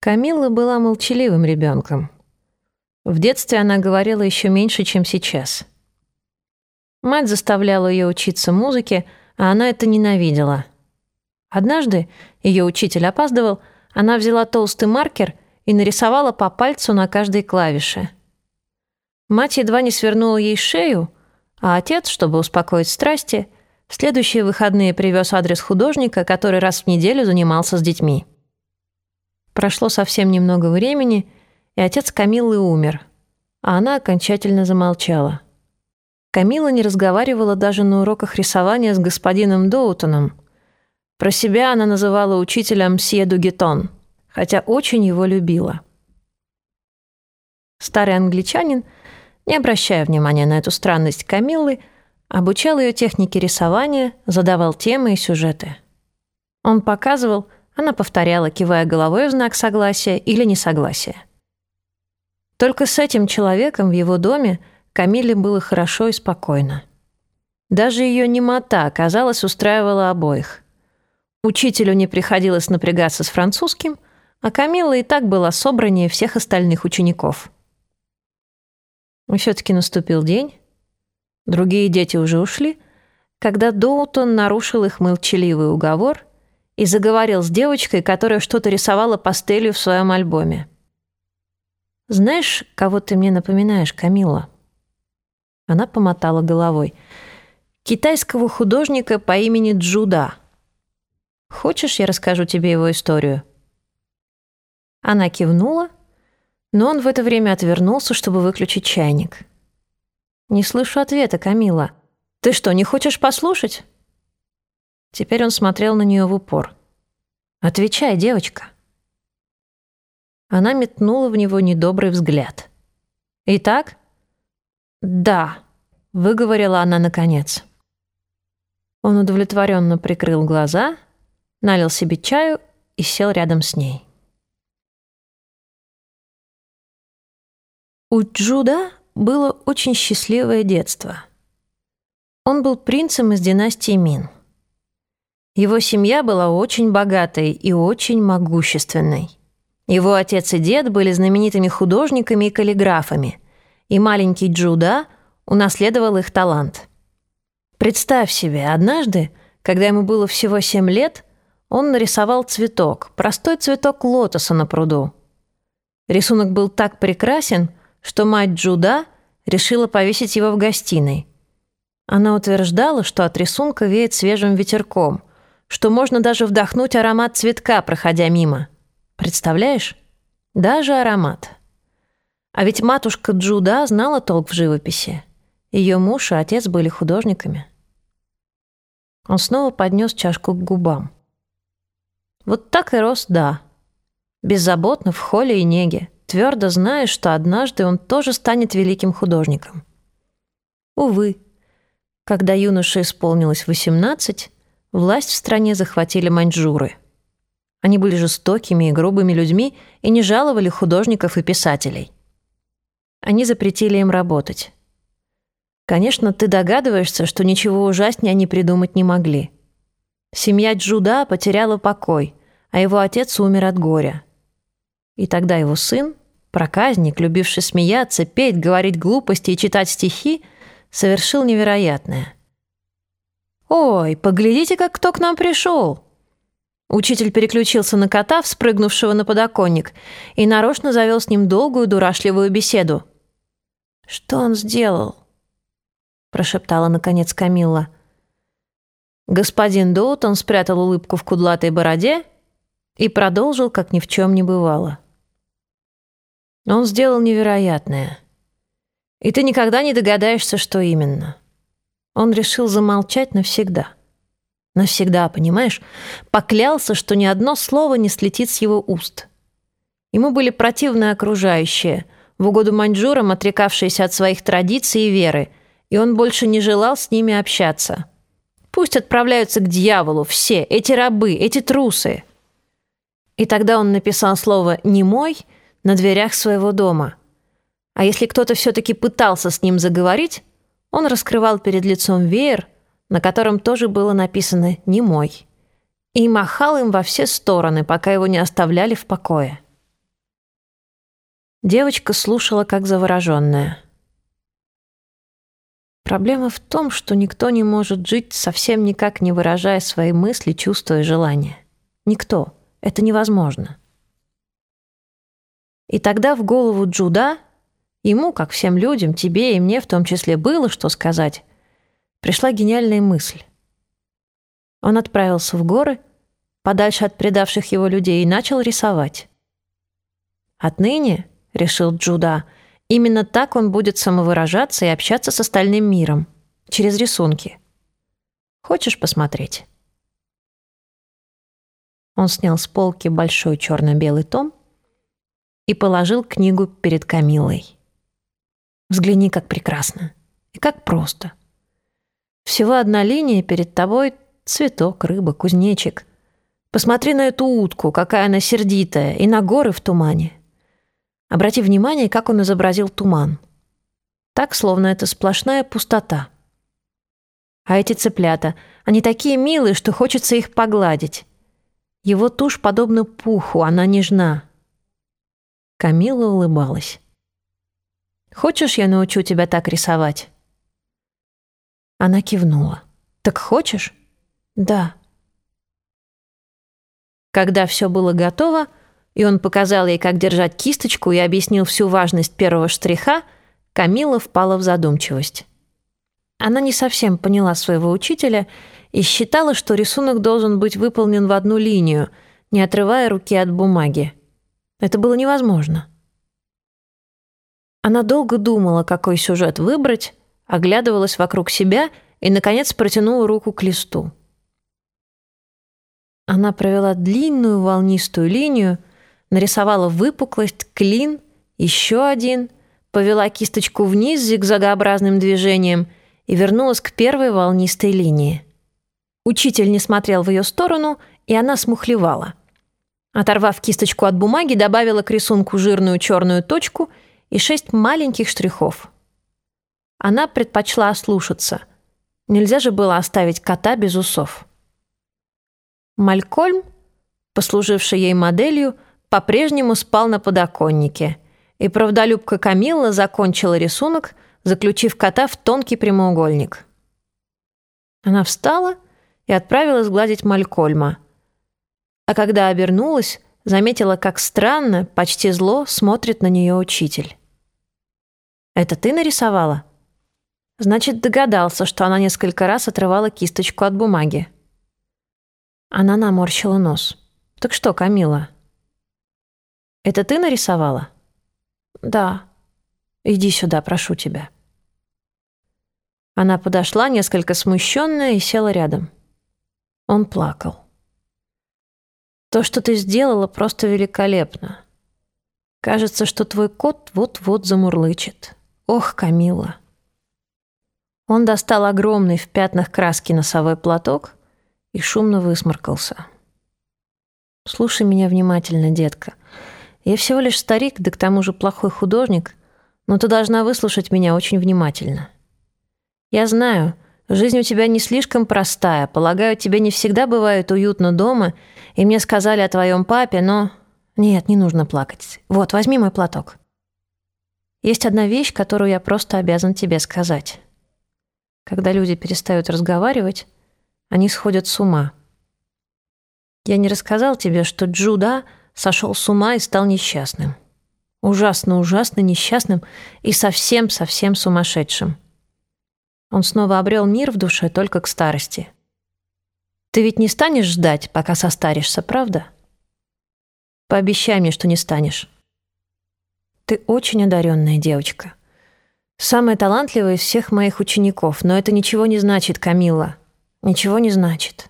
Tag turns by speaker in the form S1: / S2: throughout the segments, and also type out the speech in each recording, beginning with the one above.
S1: Камилла была молчаливым ребенком. В детстве она говорила еще меньше, чем сейчас. Мать заставляла ее учиться музыке, а она это ненавидела. Однажды ее учитель опаздывал, она взяла толстый маркер и нарисовала по пальцу на каждой клавише. Мать едва не свернула ей шею, а отец, чтобы успокоить страсти, в следующие выходные привез адрес художника, который раз в неделю занимался с детьми. Прошло совсем немного времени, и отец Камиллы умер, а она окончательно замолчала. Камила не разговаривала даже на уроках рисования с господином Доутоном. Про себя она называла учителя мсье Дугетон, хотя очень его любила. Старый англичанин, не обращая внимания на эту странность Камиллы, обучал ее технике рисования, задавал темы и сюжеты. Он показывал, она повторяла, кивая головой в знак согласия или несогласия. Только с этим человеком в его доме Камиле было хорошо и спокойно. Даже ее немота, казалось, устраивала обоих. Учителю не приходилось напрягаться с французским, а Камила и так была собраннее всех остальных учеников. И все-таки наступил день. Другие дети уже ушли, когда Доутон нарушил их молчаливый уговор и заговорил с девочкой, которая что-то рисовала пастелью в своем альбоме. «Знаешь, кого ты мне напоминаешь, Камила?» Она помотала головой. «Китайского художника по имени Джуда. Хочешь, я расскажу тебе его историю?» Она кивнула, но он в это время отвернулся, чтобы выключить чайник. «Не слышу ответа, Камила. Ты что, не хочешь послушать?» Теперь он смотрел на нее в упор. «Отвечай, девочка». Она метнула в него недобрый взгляд. «Итак?» «Да», — выговорила она наконец. Он удовлетворенно прикрыл глаза, налил себе чаю и сел рядом с ней. У Джуда было очень счастливое детство. Он был принцем из династии Мин. Его семья была очень богатой и очень могущественной. Его отец и дед были знаменитыми художниками и каллиграфами, и маленький Джуда унаследовал их талант. Представь себе, однажды, когда ему было всего семь лет, он нарисовал цветок, простой цветок лотоса на пруду. Рисунок был так прекрасен, что мать Джуда решила повесить его в гостиной. Она утверждала, что от рисунка веет свежим ветерком, что можно даже вдохнуть аромат цветка, проходя мимо. Представляешь? Даже аромат. А ведь матушка Джуда знала толк в живописи. Ее муж и отец были художниками. Он снова поднес чашку к губам. Вот так и рос, да. Беззаботно, в холле и неге, твердо зная, что однажды он тоже станет великим художником. Увы, когда юноше исполнилось восемнадцать, Власть в стране захватили маньчжуры. Они были жестокими и грубыми людьми и не жаловали художников и писателей. Они запретили им работать. Конечно, ты догадываешься, что ничего ужаснее они придумать не могли. Семья Джуда потеряла покой, а его отец умер от горя. И тогда его сын, проказник, любивший смеяться, петь, говорить глупости и читать стихи, совершил невероятное. «Ой, поглядите, как кто к нам пришел!» Учитель переключился на кота, вспрыгнувшего на подоконник, и нарочно завел с ним долгую дурашливую беседу. «Что он сделал?» — прошептала, наконец, Камилла. Господин Доутон спрятал улыбку в кудлатой бороде и продолжил, как ни в чем не бывало. Он сделал невероятное. И ты никогда не догадаешься, что именно. Он решил замолчать навсегда. Навсегда, понимаешь? Поклялся, что ни одно слово не слетит с его уст. Ему были противны окружающие, в угоду маньчжурам, отрекавшиеся от своих традиций и веры, и он больше не желал с ними общаться. Пусть отправляются к дьяволу все, эти рабы, эти трусы. И тогда он написал слово «не мой» на дверях своего дома. А если кто-то все-таки пытался с ним заговорить, он раскрывал перед лицом веер, на котором тоже было написано «не мой», и махал им во все стороны, пока его не оставляли в покое. Девочка слушала как завороженная. Проблема в том, что никто не может жить, совсем никак не выражая свои мысли, чувства и желания. Никто. Это невозможно. И тогда в голову Джуда, ему, как всем людям, тебе и мне в том числе, было что сказать, пришла гениальная мысль. Он отправился в горы, подальше от предавших его людей, и начал рисовать. Отныне, решил Джуда, именно так он будет самовыражаться и общаться с остальным миром, через рисунки. Хочешь посмотреть? Он снял с полки большой черно-белый том и положил книгу перед Камилой. Взгляни, как прекрасно и как просто. Всего одна линия перед тобой — цветок, рыба, кузнечик. Посмотри на эту утку, какая она сердитая, и на горы в тумане. Обрати внимание, как он изобразил туман. Так, словно это сплошная пустота. А эти цыплята, они такие милые, что хочется их погладить. Его тушь подобна пуху, она нежна. Камила улыбалась. «Хочешь, я научу тебя так рисовать?» Она кивнула. «Так хочешь?» «Да». Когда все было готово, и он показал ей, как держать кисточку и объяснил всю важность первого штриха, Камила впала в задумчивость. Она не совсем поняла своего учителя и считала, что рисунок должен быть выполнен в одну линию, не отрывая руки от бумаги. Это было невозможно. Она долго думала, какой сюжет выбрать, оглядывалась вокруг себя и, наконец, протянула руку к листу. Она провела длинную волнистую линию, нарисовала выпуклость, клин, еще один, повела кисточку вниз зигзагообразным движением и вернулась к первой волнистой линии. Учитель не смотрел в ее сторону, и она смухлевала. Оторвав кисточку от бумаги, добавила к рисунку жирную черную точку и шесть маленьких штрихов. Она предпочла ослушаться. Нельзя же было оставить кота без усов. Малькольм, послуживший ей моделью, по-прежнему спал на подоконнике, и правдолюбка Камилла закончила рисунок, заключив кота в тонкий прямоугольник. Она встала и отправилась гладить Малькольма. А когда обернулась, заметила, как странно, почти зло смотрит на нее учитель. «Это ты нарисовала?» Значит, догадался, что она несколько раз отрывала кисточку от бумаги. Она наморщила нос. «Так что, Камила, это ты нарисовала? Да. Иди сюда, прошу тебя. Она подошла, несколько смущенная, и села рядом. Он плакал. То, что ты сделала, просто великолепно. Кажется, что твой кот вот-вот замурлычет. Ох, Камила. Он достал огромный в пятнах краски носовой платок и шумно высморкался. Слушай меня внимательно, детка. Я всего лишь старик, да к тому же плохой художник, но ты должна выслушать меня очень внимательно. Я знаю, жизнь у тебя не слишком простая, полагаю, тебе не всегда бывает уютно дома, и мне сказали о твоем папе, но... Нет, не нужно плакать. Вот, возьми мой платок. Есть одна вещь, которую я просто обязан тебе сказать. Когда люди перестают разговаривать, они сходят с ума. Я не рассказал тебе, что Джуда сошел с ума и стал несчастным. Ужасно-ужасно несчастным и совсем-совсем сумасшедшим. Он снова обрел мир в душе только к старости. Ты ведь не станешь ждать, пока состаришься, правда? Пообещай мне, что не станешь. Ты очень одаренная девочка. Самая талантливая из всех моих учеников, но это ничего не значит, Камила. Ничего не значит.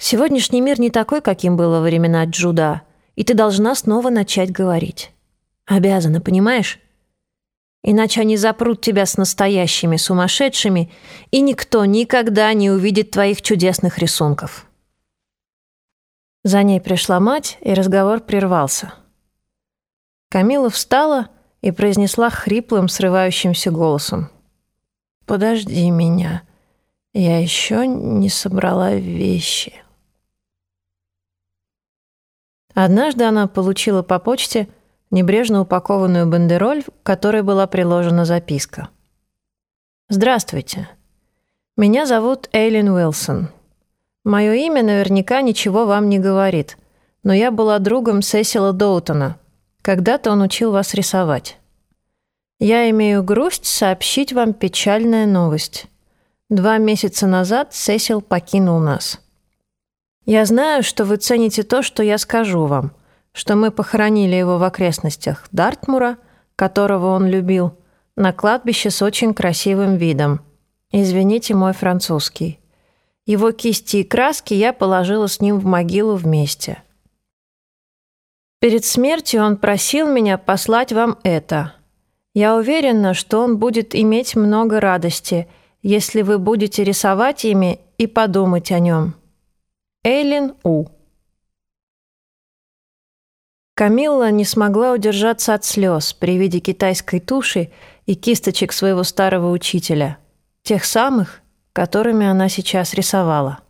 S1: Сегодняшний мир не такой, каким было во времена Джуда, и ты должна снова начать говорить. Обязана, понимаешь? Иначе они запрут тебя с настоящими сумасшедшими, и никто никогда не увидит твоих чудесных рисунков. За ней пришла мать, и разговор прервался. Камила встала и произнесла хриплым, срывающимся голосом. «Подожди меня, я еще не собрала вещи». Однажды она получила по почте небрежно упакованную бандероль, к которой была приложена записка. «Здравствуйте. Меня зовут Эйлин Уилсон. Мое имя наверняка ничего вам не говорит, но я была другом Сесила Доутона. Когда-то он учил вас рисовать. Я имею грусть сообщить вам печальная новость. Два месяца назад Сесил покинул нас. Я знаю, что вы цените то, что я скажу вам, что мы похоронили его в окрестностях Дартмура, которого он любил, на кладбище с очень красивым видом. Извините мой французский. Его кисти и краски я положила с ним в могилу вместе. Перед смертью он просил меня послать вам это. Я уверена, что он будет иметь много радости, если вы будете рисовать ими и подумать о нем. Эйлин У. Камилла не смогла удержаться от слез при виде китайской туши и кисточек своего старого учителя, тех самых, которыми она сейчас рисовала.